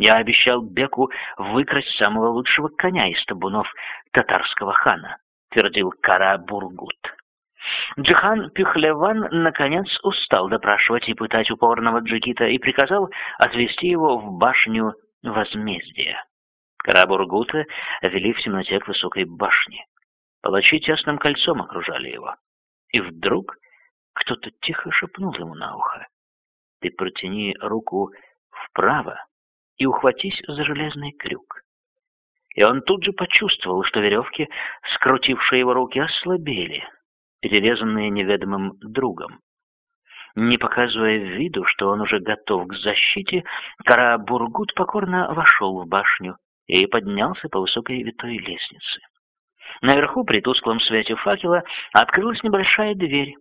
Я обещал Беку выкрасть самого лучшего коня из табунов татарского хана, твердил Кара Бургут. Джихан Пюхлеван наконец устал допрашивать и пытать упорного Джигита и приказал отвести его в башню возмездия. Карабургута вели в темноте к высокой башне. Палачи тесным кольцом окружали его. И вдруг кто-то тихо шепнул ему на ухо. «Ты протяни руку вправо и ухватись за железный крюк». И он тут же почувствовал, что веревки, скрутившие его руки, ослабели, перерезанные неведомым другом. Не показывая виду, что он уже готов к защите, Кара Бургут покорно вошел в башню и поднялся по высокой витой лестнице. Наверху, при тусклом свете факела, открылась небольшая дверь.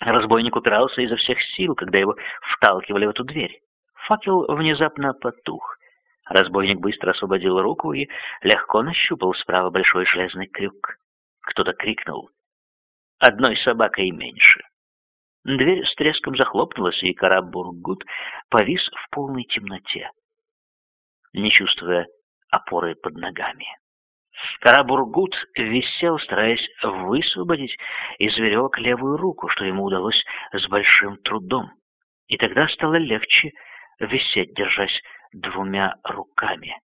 Разбойник упирался изо всех сил, когда его вталкивали в эту дверь. Факел внезапно потух. Разбойник быстро освободил руку и легко нащупал справа большой железный крюк. Кто-то крикнул «Одной собакой меньше». Дверь с треском захлопнулась, и Карабургут повис в полной темноте, не чувствуя опоры под ногами. Карабургут висел, стараясь высвободить из веревок левую руку, что ему удалось с большим трудом. И тогда стало легче висеть, держась двумя руками.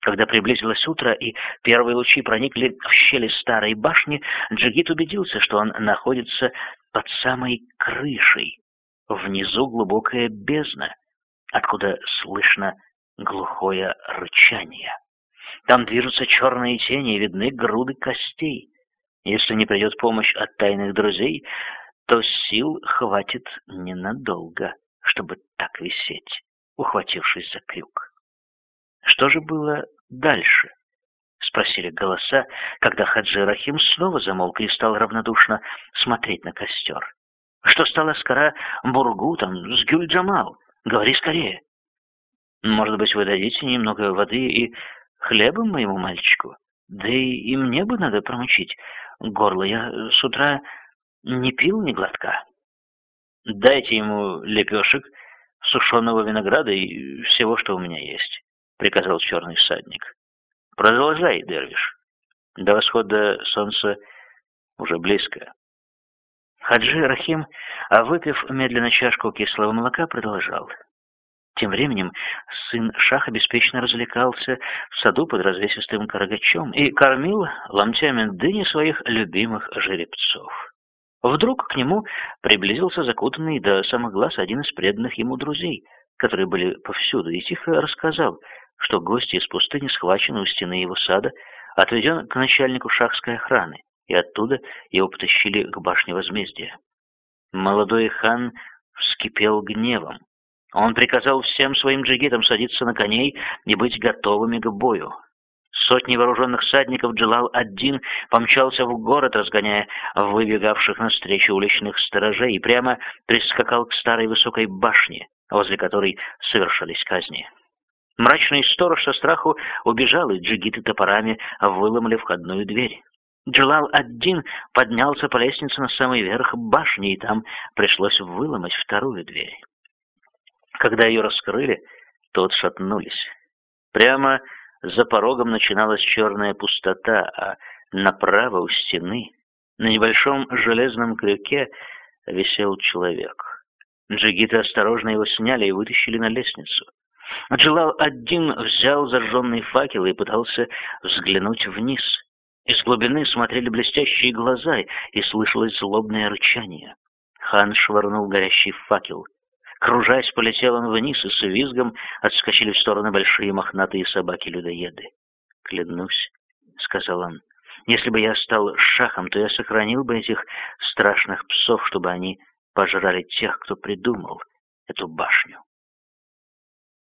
Когда приблизилось утро и первые лучи проникли в щели старой башни, Джигит убедился, что он находится под самой крышей. Внизу глубокая бездна, откуда слышно глухое рычание. Там движутся черные тени и видны груды костей. Если не придет помощь от тайных друзей, то сил хватит ненадолго, чтобы так висеть, ухватившись за крюк. Что же было дальше? — спросили голоса, когда Хаджи Рахим снова замолк и стал равнодушно смотреть на костер. «Что стало с Кара Бургутом, с Гюль-Джамал? Говори скорее!» «Может быть, вы дадите немного воды и хлеба моему мальчику? Да и, и мне бы надо промочить горло. Я с утра не пил ни глотка. Дайте ему лепешек, сушеного винограда и всего, что у меня есть», — приказал черный всадник. Продолжай, Дервиш. До восхода солнца уже близко. Хаджи Рахим, выпив медленно чашку кислого молока, продолжал. Тем временем сын Шаха беспечно развлекался в саду под развесистым карагачом и кормил ломтями дыни своих любимых жеребцов. Вдруг к нему приблизился закутанный до самых глаз один из преданных ему друзей, которые были повсюду, и тихо рассказал, что гость из пустыни схвачен у стены его сада, отведен к начальнику шахской охраны, и оттуда его потащили к башне возмездия. Молодой хан вскипел гневом. Он приказал всем своим джигитам садиться на коней и быть готовыми к бою. Сотни вооруженных всадников Джалал-один помчался в город, разгоняя выбегавших навстречу уличных сторожей, и прямо прискакал к старой высокой башне, возле которой совершались казни. Мрачный сторож со страху убежал, и джигиты топорами выломали входную дверь. Джалал один поднялся по лестнице на самый верх башни, и там пришлось выломать вторую дверь. Когда ее раскрыли, то шатнулись. Прямо за порогом начиналась черная пустота, а направо у стены, на небольшом железном крюке, висел человек. Джигиты осторожно его сняли и вытащили на лестницу. Аджилал один взял зажженный факел и пытался взглянуть вниз. Из глубины смотрели блестящие глаза, и слышалось злобное рычание. Хан швырнул горящий факел. Кружась, полетел он вниз, и с визгом отскочили в стороны большие мохнатые собаки-людоеды. «Клянусь», — сказал он, — «если бы я стал шахом, то я сохранил бы этих страшных псов, чтобы они пожрали тех, кто придумал эту башню».